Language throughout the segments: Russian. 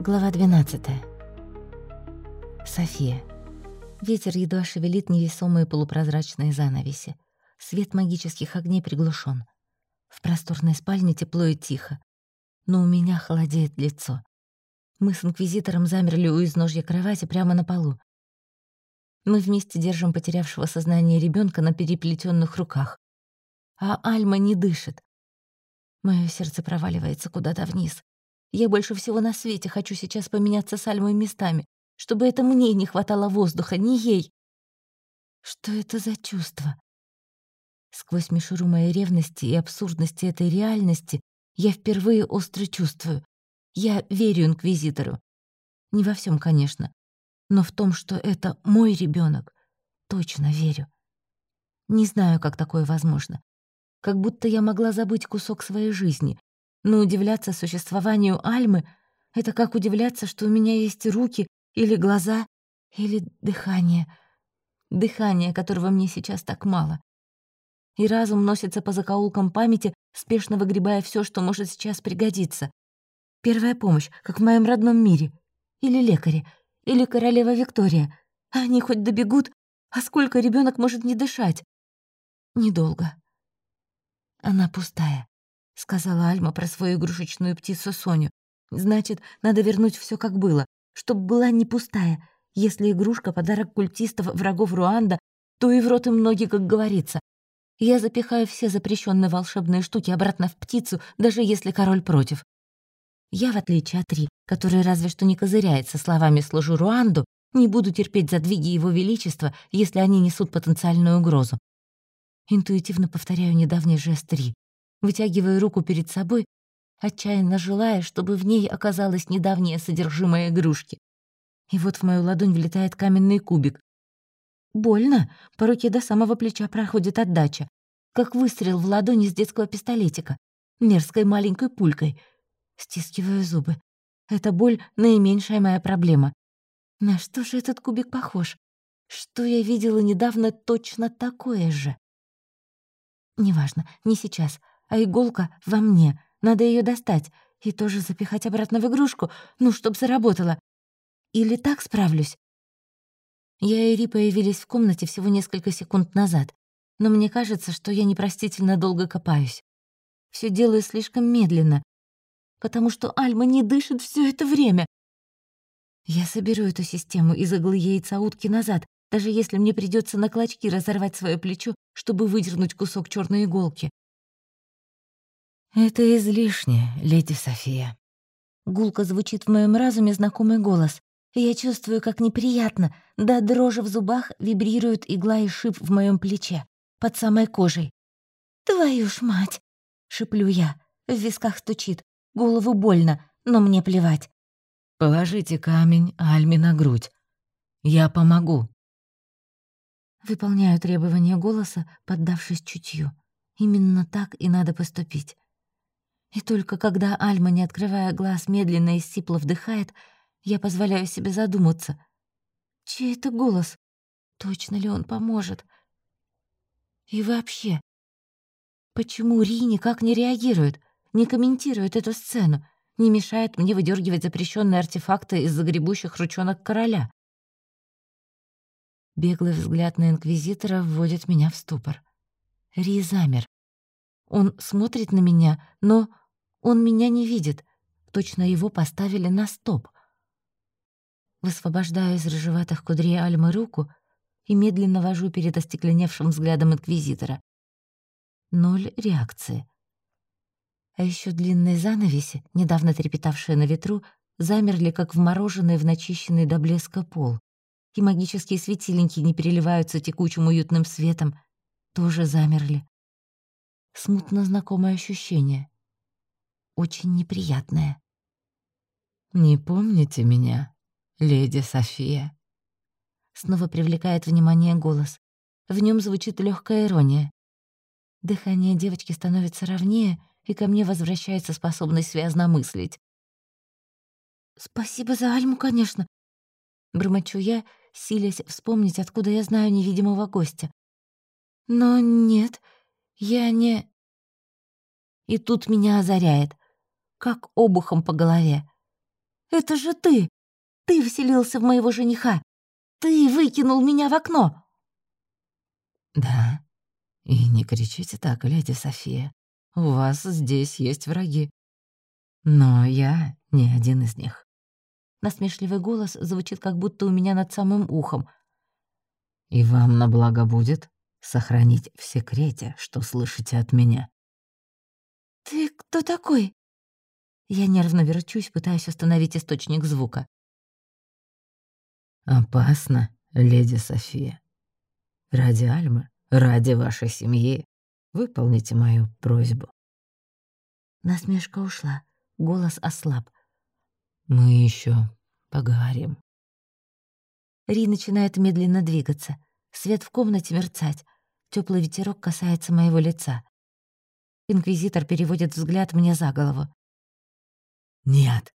Глава 12. София. Ветер едва шевелит невесомые полупрозрачные занавеси. Свет магических огней приглушен. В просторной спальне тепло и тихо. Но у меня холодеет лицо. Мы с инквизитором замерли у изножья кровати прямо на полу. Мы вместе держим потерявшего сознание ребенка на переплетенных руках. А Альма не дышит. Мое сердце проваливается куда-то вниз. Я больше всего на свете хочу сейчас поменяться с Альмой местами, чтобы это мне не хватало воздуха, не ей. Что это за чувство? Сквозь мишуру моей ревности и абсурдности этой реальности я впервые остро чувствую. Я верю инквизитору. Не во всем, конечно, но в том, что это мой ребенок, точно верю. Не знаю, как такое возможно. Как будто я могла забыть кусок своей жизни, но удивляться существованию Альмы — это как удивляться, что у меня есть руки или глаза, или дыхание. Дыхание, которого мне сейчас так мало. И разум носится по закоулкам памяти, спешно выгребая все, что может сейчас пригодиться. Первая помощь, как в моем родном мире. Или лекари. Или королева Виктория. Они хоть добегут, а сколько ребенок может не дышать? Недолго. Она пустая сказала Альма про свою игрушечную птицу Соню. «Значит, надо вернуть все как было, чтобы была не пустая. Если игрушка — подарок культистов врагов Руанда, то и в рот им ноги, как говорится. Я запихаю все запрещенные волшебные штуки обратно в птицу, даже если король против. Я, в отличие от Ри, который разве что не козыряется словами «служу Руанду», не буду терпеть задвиги его величества, если они несут потенциальную угрозу. Интуитивно повторяю недавний жест Ри вытягивая руку перед собой, отчаянно желая, чтобы в ней оказалось недавнее содержимое игрушки. И вот в мою ладонь влетает каменный кубик. Больно, по руке до самого плеча проходит отдача, как выстрел в ладони из детского пистолетика, мерзкой маленькой пулькой. Стискиваю зубы. Эта боль — наименьшая моя проблема. На что же этот кубик похож? Что я видела недавно точно такое же? Неважно, не сейчас а иголка во мне. Надо ее достать и тоже запихать обратно в игрушку, ну, чтоб заработала. Или так справлюсь? Я и Ри появились в комнате всего несколько секунд назад, но мне кажется, что я непростительно долго копаюсь. Все делаю слишком медленно, потому что Альма не дышит все это время. Я соберу эту систему из иглы яйца утки назад, даже если мне придется на клочки разорвать свое плечо, чтобы выдернуть кусок черной иголки. «Это излишне, леди София». Гулко звучит в моем разуме знакомый голос. я чувствую, как неприятно, да дрожи в зубах вибрирует игла и шип в моем плече, под самой кожей. «Твою ж мать!» — шиплю я. В висках стучит, голову больно, но мне плевать. «Положите камень Альме на грудь. Я помогу». Выполняю требования голоса, поддавшись чутью. Именно так и надо поступить. И только когда Альма, не открывая глаз, медленно и сипло вдыхает, я позволяю себе задуматься. Чей это голос? Точно ли он поможет? И вообще, почему Ри никак не реагирует, не комментирует эту сцену, не мешает мне выдергивать запрещенные артефакты из загребущих ручонок короля? Беглый взгляд на Инквизитора вводит меня в ступор. Ри замер. Он смотрит на меня, но он меня не видит. Точно его поставили на стоп. Высвобождаю из рыжеватых кудрей Альмы руку и медленно вожу перед остекленевшим взглядом инквизитора. Ноль реакции. А еще длинные занавеси, недавно трепетавшие на ветру, замерли, как вмороженный в начищенный до блеска пол. И магические светильники не переливаются текучим уютным светом, тоже замерли. Смутно знакомое ощущение очень неприятное. «Не помните меня, леди София?» Снова привлекает внимание голос. В нем звучит легкая ирония. Дыхание девочки становится ровнее, и ко мне возвращается способность связно мыслить. «Спасибо за Альму, конечно», — бормочу я, силясь вспомнить, откуда я знаю невидимого гостя. «Но нет, я не...» И тут меня озаряет как обухом по голове. это же ты! Ты вселился в моего жениха! Ты выкинул меня в окно!» «Да, и не кричите так, леди София. У вас здесь есть враги. Но я не один из них». Насмешливый голос звучит как будто у меня над самым ухом. «И вам на благо будет сохранить в секрете, что слышите от меня». «Ты кто такой?» Я нервно верчусь, пытаясь установить источник звука. «Опасно, леди София. Ради Альмы, ради вашей семьи, выполните мою просьбу». Насмешка ушла, голос ослаб. «Мы еще поговорим». Ри начинает медленно двигаться, свет в комнате мерцать, теплый ветерок касается моего лица. Инквизитор переводит взгляд мне за голову. «Нет!»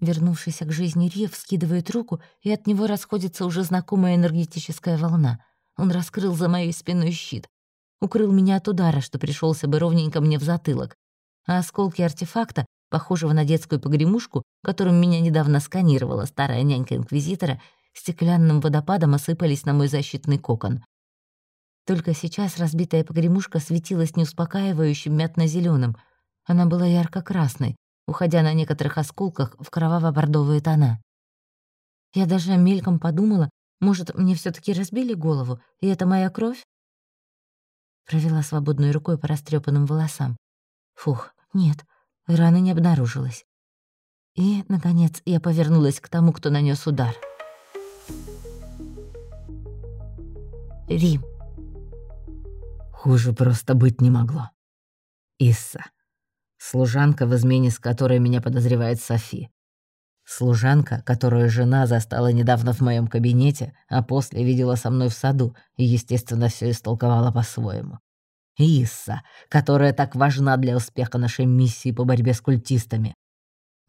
Вернувшийся к жизни Ри вскидывает руку, и от него расходится уже знакомая энергетическая волна. Он раскрыл за моей спиной щит. Укрыл меня от удара, что пришелся бы ровненько мне в затылок. А осколки артефакта, похожего на детскую погремушку, которым меня недавно сканировала старая нянька Инквизитора, стеклянным водопадом осыпались на мой защитный кокон. Только сейчас разбитая погремушка светилась неуспокаивающим мятно зеленым Она была ярко-красной, уходя на некоторых осколках в кроваво-бордовые тона. Я даже мельком подумала, может, мне все таки разбили голову, и это моя кровь? Провела свободной рукой по растрепанным волосам. Фух, нет, раны не обнаружилось. И, наконец, я повернулась к тому, кто нанес удар. Рим. Хуже просто быть не могло. Исса. Служанка, в измене с которой меня подозревает Софи. Служанка, которую жена застала недавно в моем кабинете, а после видела со мной в саду и, естественно, все истолковала по-своему. Исса, которая так важна для успеха нашей миссии по борьбе с культистами.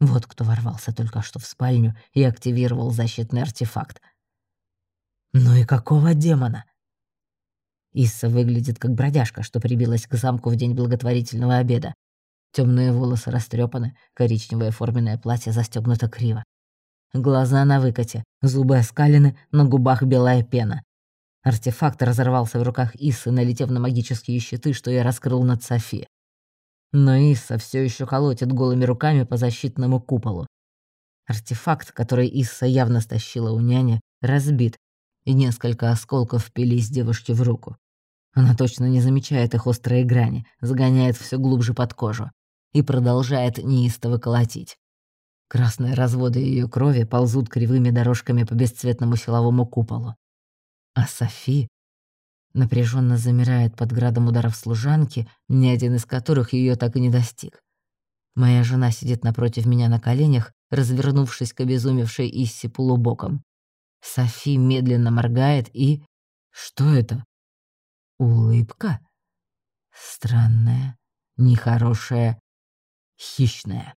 Вот кто ворвался только что в спальню и активировал защитный артефакт. Ну и какого демона? Исса выглядит как бродяжка, что прибилась к замку в день благотворительного обеда. Темные волосы растрепаны, коричневое форменное платье застегнуто криво. Глаза на выкате, зубы оскалены, на губах белая пена. Артефакт разорвался в руках Иссы, налетев на магические щиты, что я раскрыл над Софи. Но Исса все еще колотит голыми руками по защитному куполу. Артефакт, который Исса явно стащила у няни, разбит, и несколько осколков впились девушке в руку. Она точно не замечает их острые грани, загоняет все глубже под кожу и продолжает неистово колотить. Красные разводы ее крови ползут кривыми дорожками по бесцветному силовому куполу. А Софи напряженно замирает под градом ударов служанки, ни один из которых ее так и не достиг. Моя жена сидит напротив меня на коленях, развернувшись к обезумевшей Исси полубоком. Софи медленно моргает и... Что это? Улыбка? Странная, нехорошая, хищная.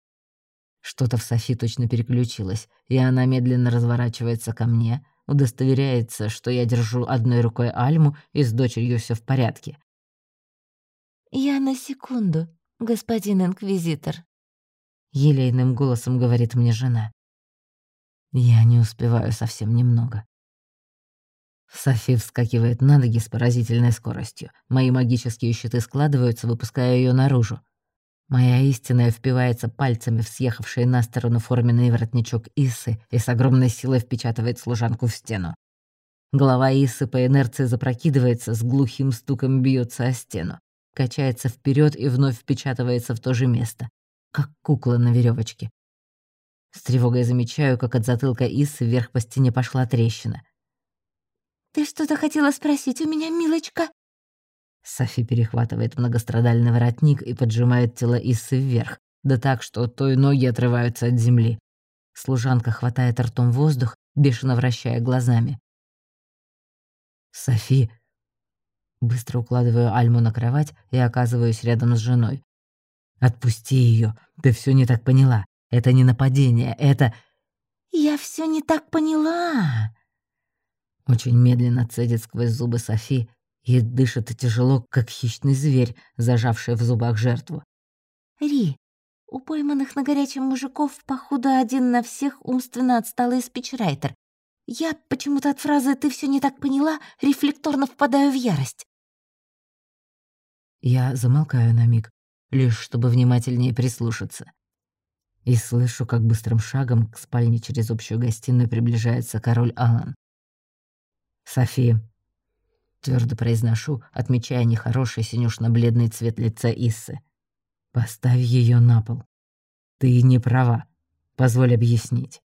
Что-то в Софи точно переключилось, и она медленно разворачивается ко мне, удостоверяется, что я держу одной рукой Альму и с дочерью все в порядке. «Я на секунду, господин инквизитор», — елейным голосом говорит мне жена. Я не успеваю совсем немного. Софи вскакивает на ноги с поразительной скоростью. Мои магические щиты складываются, выпуская ее наружу. Моя истинная впивается пальцами в съехавший на сторону форменный воротничок Исы и с огромной силой впечатывает служанку в стену. Голова Исы по инерции запрокидывается, с глухим стуком бьется о стену, качается вперед и вновь впечатывается в то же место, как кукла на веревочке. С тревогой замечаю, как от затылка Исы вверх по стене пошла трещина. «Ты что-то хотела спросить у меня, милочка?» Софи перехватывает многострадальный воротник и поджимает тело Иссы вверх, да так, что той ноги отрываются от земли. Служанка хватает ртом воздух, бешено вращая глазами. «Софи!» Быстро укладываю Альму на кровать и оказываюсь рядом с женой. «Отпусти ее, ты все не так поняла. Это не нападение, это...» «Я все не так поняла!» Очень медленно цедит сквозь зубы Софи, и дышит тяжело, как хищный зверь, зажавший в зубах жертву. «Ри, У пойманных на горячем мужиков, походу, один на всех умственно отсталый спичрайтер. Я почему-то от фразы «ты все не так поняла» рефлекторно впадаю в ярость. Я замолкаю на миг, лишь чтобы внимательнее прислушаться. И слышу, как быстрым шагом к спальне через общую гостиную приближается король Алан. «Софи», — твердо произношу, отмечая нехороший синюшно-бледный цвет лица Иссы. «Поставь ее на пол. Ты не права. Позволь объяснить».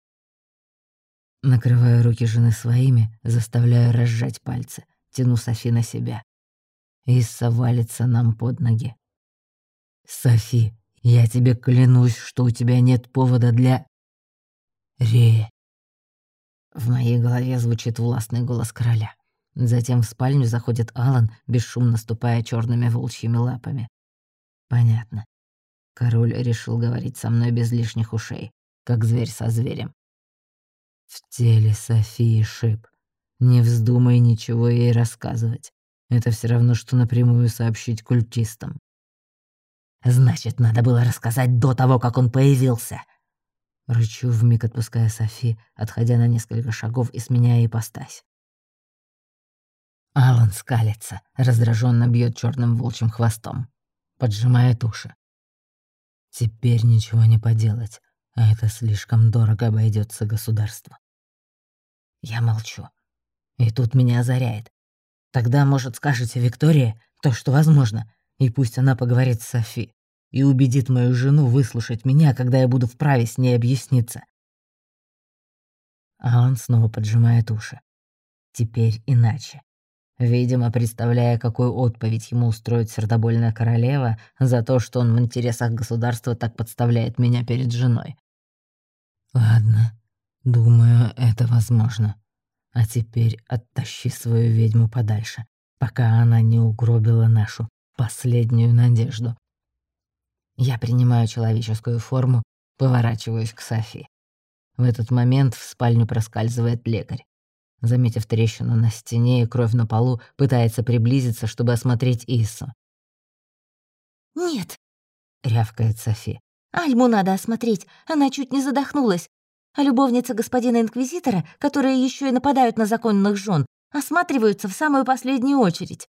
Накрываю руки жены своими, заставляю разжать пальцы, тяну Софи на себя. Исса валится нам под ноги. «Софи, я тебе клянусь, что у тебя нет повода для...» «Ре...» В моей голове звучит властный голос короля. Затем в спальню заходит Алан, бесшумно ступая черными волчьими лапами. Понятно. Король решил говорить со мной без лишних ушей, как зверь со зверем. В теле Софии шип. Не вздумай ничего ей рассказывать. Это все равно, что напрямую сообщить культистам. Значит, надо было рассказать до того, как он появился. Рычу, вмиг отпуская Софи, отходя на несколько шагов и сменяя ипостась. Алан скалится, раздраженно бьет черным волчьим хвостом, поджимая уши. Теперь ничего не поделать а это слишком дорого обойдется государству. Я молчу. И тут меня озаряет. Тогда, может, скажете Виктория то, что возможно, и пусть она поговорит с Софи и убедит мою жену выслушать меня, когда я буду вправе с ней объясниться. А он снова поджимает уши. Теперь иначе. Видимо, представляя, какую отповедь ему устроит сердобольная королева за то, что он в интересах государства так подставляет меня перед женой. Ладно, думаю, это возможно. А теперь оттащи свою ведьму подальше, пока она не угробила нашу последнюю надежду. Я принимаю человеческую форму, поворачиваюсь к Софи. В этот момент в спальню проскальзывает лекарь. Заметив трещину на стене и кровь на полу, пытается приблизиться, чтобы осмотреть Иссу. «Нет», — рявкает Софи. «Альму надо осмотреть, она чуть не задохнулась. А любовницы господина Инквизитора, которые еще и нападают на законных жен, осматриваются в самую последнюю очередь».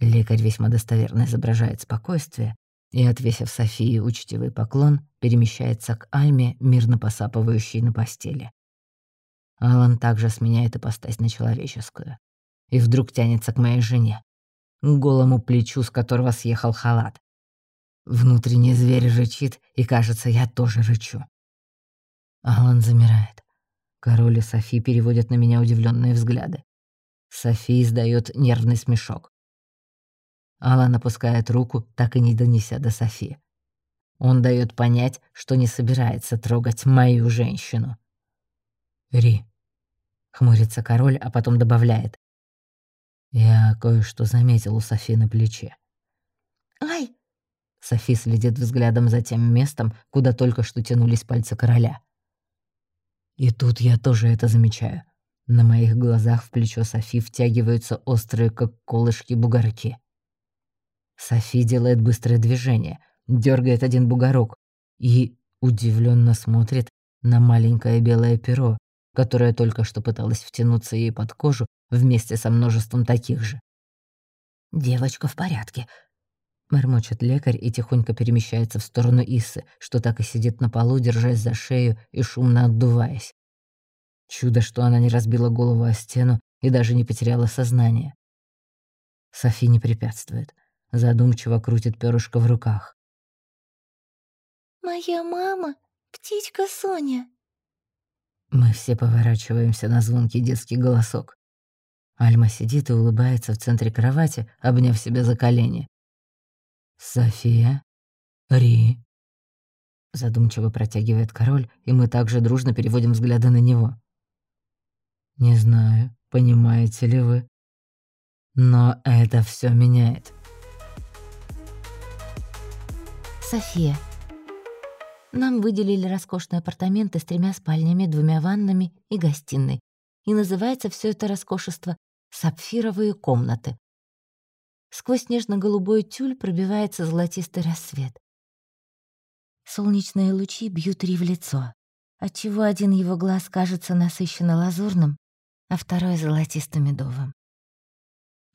Лекарь весьма достоверно изображает спокойствие и, отвесив Софии учтивый поклон, перемещается к Альме, мирно посапывающей на постели. Алан также сменяет ипостась на человеческую. И вдруг тянется к моей жене, к голому плечу, с которого съехал халат. Внутренний зверь рычит, и, кажется, я тоже рычу. Алан замирает. Король и Софи переводят на меня удивленные взгляды. Софи издает нервный смешок. Алан опускает руку, так и не донеся до Софи. Он дает понять, что не собирается трогать мою женщину. «Ри», — хмурится король, а потом добавляет. «Я кое-что заметил у Софи на плече». «Ай!» Софи следит взглядом за тем местом, куда только что тянулись пальцы короля. И тут я тоже это замечаю. На моих глазах в плечо Софи втягиваются острые, как колышки, бугорки. Софи делает быстрое движение, дергает один бугорок и удивленно смотрит на маленькое белое перо, которая только что пыталась втянуться ей под кожу вместе со множеством таких же. «Девочка в порядке», — мормочет лекарь и тихонько перемещается в сторону Исы, что так и сидит на полу, держась за шею и шумно отдуваясь. Чудо, что она не разбила голову о стену и даже не потеряла сознание. Софи не препятствует. Задумчиво крутит перышко в руках. «Моя мама — птичка Соня», мы все поворачиваемся на звонкий детский голосок. Альма сидит и улыбается в центре кровати, обняв себя за колени. «София? Ри?» Задумчиво протягивает король, и мы также дружно переводим взгляды на него. «Не знаю, понимаете ли вы, но это все меняет». София. Нам выделили роскошные апартаменты с тремя спальнями, двумя ваннами и гостиной. И называется все это роскошество «Сапфировые комнаты». Сквозь нежно-голубой тюль пробивается золотистый рассвет. Солнечные лучи бьют Ри в лицо, отчего один его глаз кажется насыщенно лазурным, а второй — золотисто-медовым.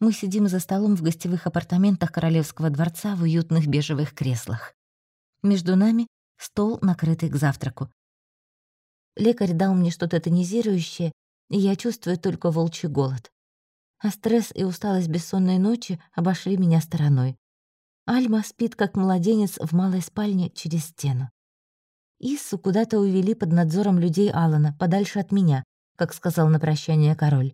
Мы сидим за столом в гостевых апартаментах Королевского дворца в уютных бежевых креслах. Между нами — стол, накрытый к завтраку. Лекарь дал мне что-то тонизирующее, и я чувствую только волчий голод. А стресс и усталость бессонной ночи обошли меня стороной. Альма спит, как младенец, в малой спальне через стену. Иссу куда-то увели под надзором людей Алана, подальше от меня, как сказал на прощание король.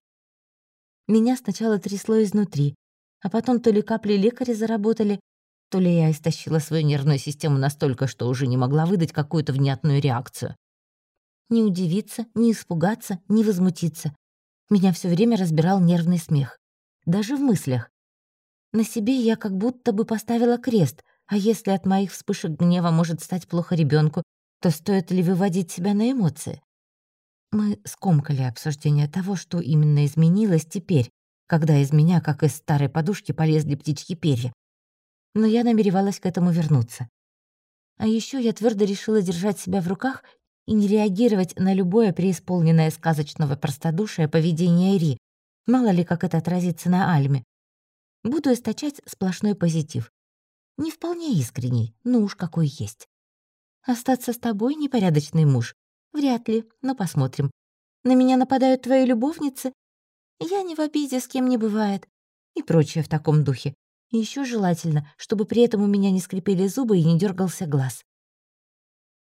Меня сначала трясло изнутри, а потом то ли капли лекаря заработали, то ли я истощила свою нервную систему настолько, что уже не могла выдать какую-то внятную реакцию. Не удивиться, не испугаться, не возмутиться. Меня все время разбирал нервный смех. Даже в мыслях. На себе я как будто бы поставила крест, а если от моих вспышек гнева может стать плохо ребенку, то стоит ли выводить себя на эмоции? Мы скомкали обсуждение того, что именно изменилось теперь, когда из меня, как из старой подушки, полезли птичьи перья. Но я намеревалась к этому вернуться. А еще я твердо решила держать себя в руках и не реагировать на любое преисполненное сказочного простодушия поведение Ри. Мало ли, как это отразится на Альме. Буду источать сплошной позитив. Не вполне искренний, но уж какой есть. Остаться с тобой, непорядочный муж? Вряд ли, но посмотрим. На меня нападают твои любовницы? Я не в обиде, с кем не бывает. И прочее в таком духе. Еще желательно, чтобы при этом у меня не скрипели зубы и не дергался глаз.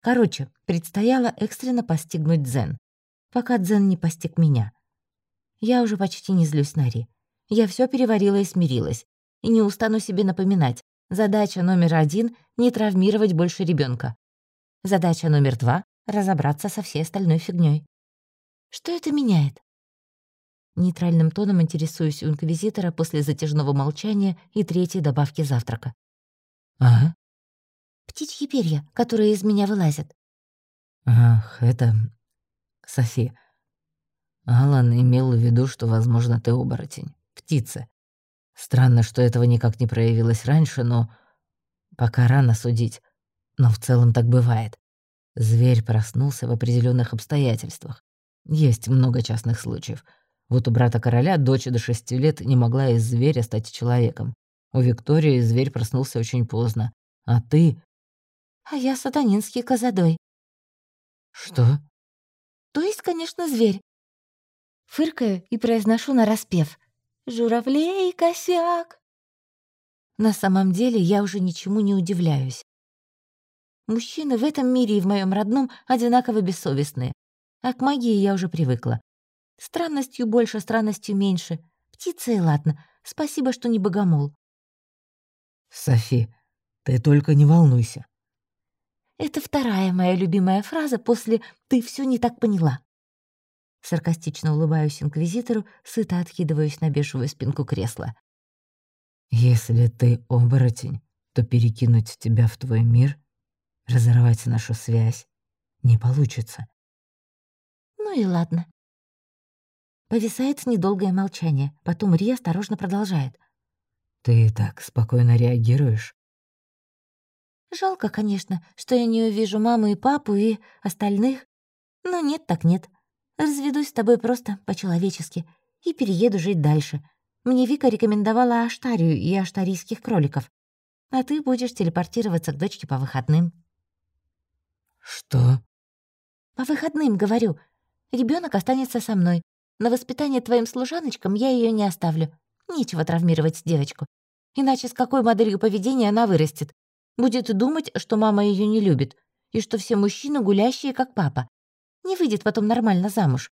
Короче, предстояло экстренно постигнуть дзен, пока дзен не постиг меня. Я уже почти не злюсь на Ри. Я все переварила и смирилась. И не устану себе напоминать. Задача номер один — не травмировать больше ребенка. Задача номер два — разобраться со всей остальной фигней. Что это меняет? Нейтральным тоном интересуюсь у инквизитора после затяжного молчания и третьей добавки завтрака. «Ага», Птичьи перья, которые из меня вылазят. Ах, это... Софи. Алан имел в виду, что, возможно, ты оборотень. Птица. Странно, что этого никак не проявилось раньше, но... Пока рано судить. Но в целом так бывает. Зверь проснулся в определенных обстоятельствах. Есть много частных случаев. Вот у брата короля дочь до шести лет не могла из зверя стать человеком. У Виктории зверь проснулся очень поздно. А ты а я сатанинский козадой. Что? То есть, конечно, зверь. Фыркаю и произношу нараспев. «Журавлей косяк!» На самом деле я уже ничему не удивляюсь. Мужчины в этом мире и в моем родном одинаково бессовестные. А к магии я уже привыкла. Странностью больше, странностью меньше. Птица и ладно. Спасибо, что не богомол. Софи, ты только не волнуйся. Это вторая моя любимая фраза после «ты все не так поняла». Саркастично улыбаюсь инквизитору, сыто откидываюсь на бежевую спинку кресла. «Если ты оборотень, то перекинуть тебя в твой мир, разорвать нашу связь, не получится». Ну и ладно. Повисает недолгое молчание, потом Ри осторожно продолжает. «Ты так спокойно реагируешь?» Жалко, конечно, что я не увижу маму и папу и остальных. Но нет так нет. Разведусь с тобой просто по-человечески и перееду жить дальше. Мне Вика рекомендовала Аштарию и аштарийских кроликов. А ты будешь телепортироваться к дочке по выходным. Что? По выходным, говорю. Ребенок останется со мной. На воспитание твоим служаночкам я ее не оставлю. Нечего травмировать девочку. Иначе с какой моделью поведения она вырастет? Будет думать, что мама ее не любит, и что все мужчины гулящие, как папа. Не выйдет потом нормально замуж.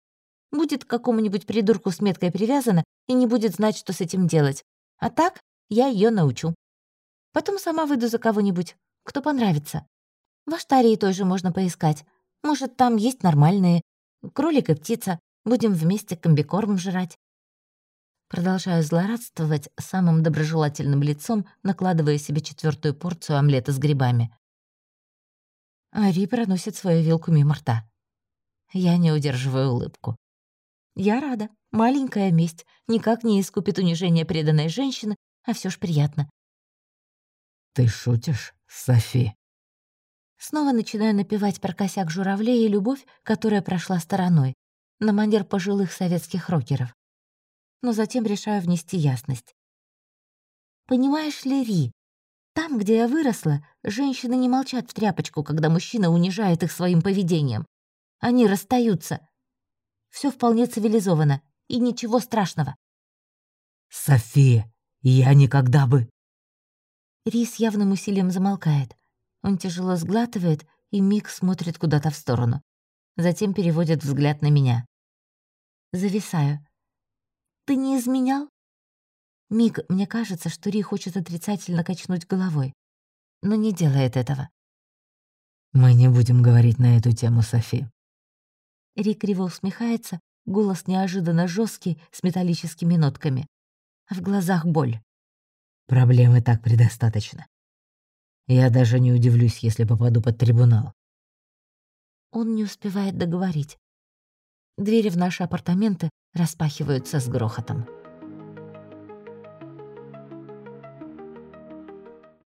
Будет к какому-нибудь придурку с меткой привязана и не будет знать, что с этим делать. А так я ее научу. Потом сама выйду за кого-нибудь, кто понравится. В Аштарии тоже можно поискать. Может, там есть нормальные. Кролик и птица. Будем вместе комбикорм жрать. Продолжаю злорадствовать самым доброжелательным лицом, накладывая себе четвертую порцию омлета с грибами. Ари проносит свою вилку мимо рта. Я не удерживаю улыбку. Я рада. Маленькая месть никак не искупит унижение преданной женщины, а все ж приятно. «Ты шутишь, Софи?» Снова начинаю напевать про косяк журавлей и любовь, которая прошла стороной, на манер пожилых советских рокеров. Но затем решаю внести ясность. Понимаешь ли, Ри, там, где я выросла, женщины не молчат в тряпочку, когда мужчина унижает их своим поведением. Они расстаются. Все вполне цивилизовано, и ничего страшного. «София, я никогда бы...» Ри с явным усилием замолкает. Он тяжело сглатывает и миг смотрит куда-то в сторону. Затем переводит взгляд на меня. Зависаю. «Ты не изменял?» Миг, мне кажется, что Ри хочет отрицательно качнуть головой, но не делает этого. «Мы не будем говорить на эту тему, Софи». Ри криво усмехается, голос неожиданно жесткий с металлическими нотками. В глазах боль. «Проблемы так предостаточно. Я даже не удивлюсь, если попаду под трибунал». Он не успевает договорить. Двери в наши апартаменты распахиваются с грохотом.